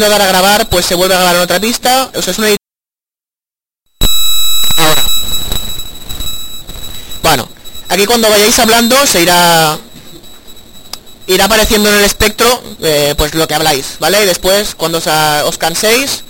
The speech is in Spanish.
volviendo a dar a grabar, pues se vuelve a grabar en otra pista. O sea, es una Ahora. Bueno, aquí cuando vayáis hablando se irá irá apareciendo en el espectro eh, pues lo que habláis, ¿vale? Y después, cuando os, os canséis,